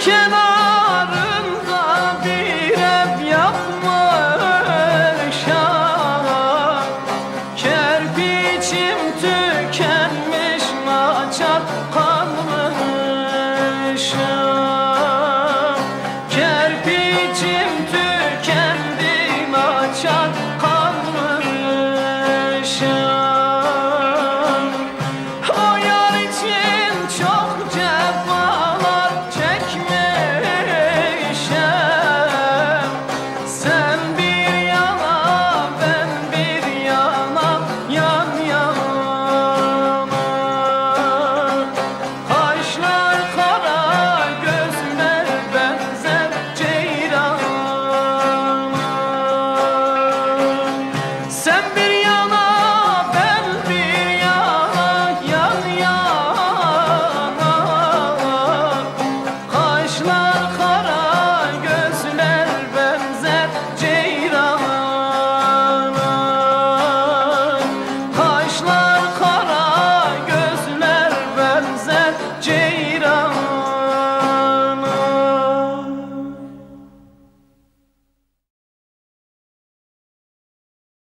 kenarında bir ev yapmış ama Kerpiçim tükenmiş naçar kalmış Kerpiçim tükendi naçar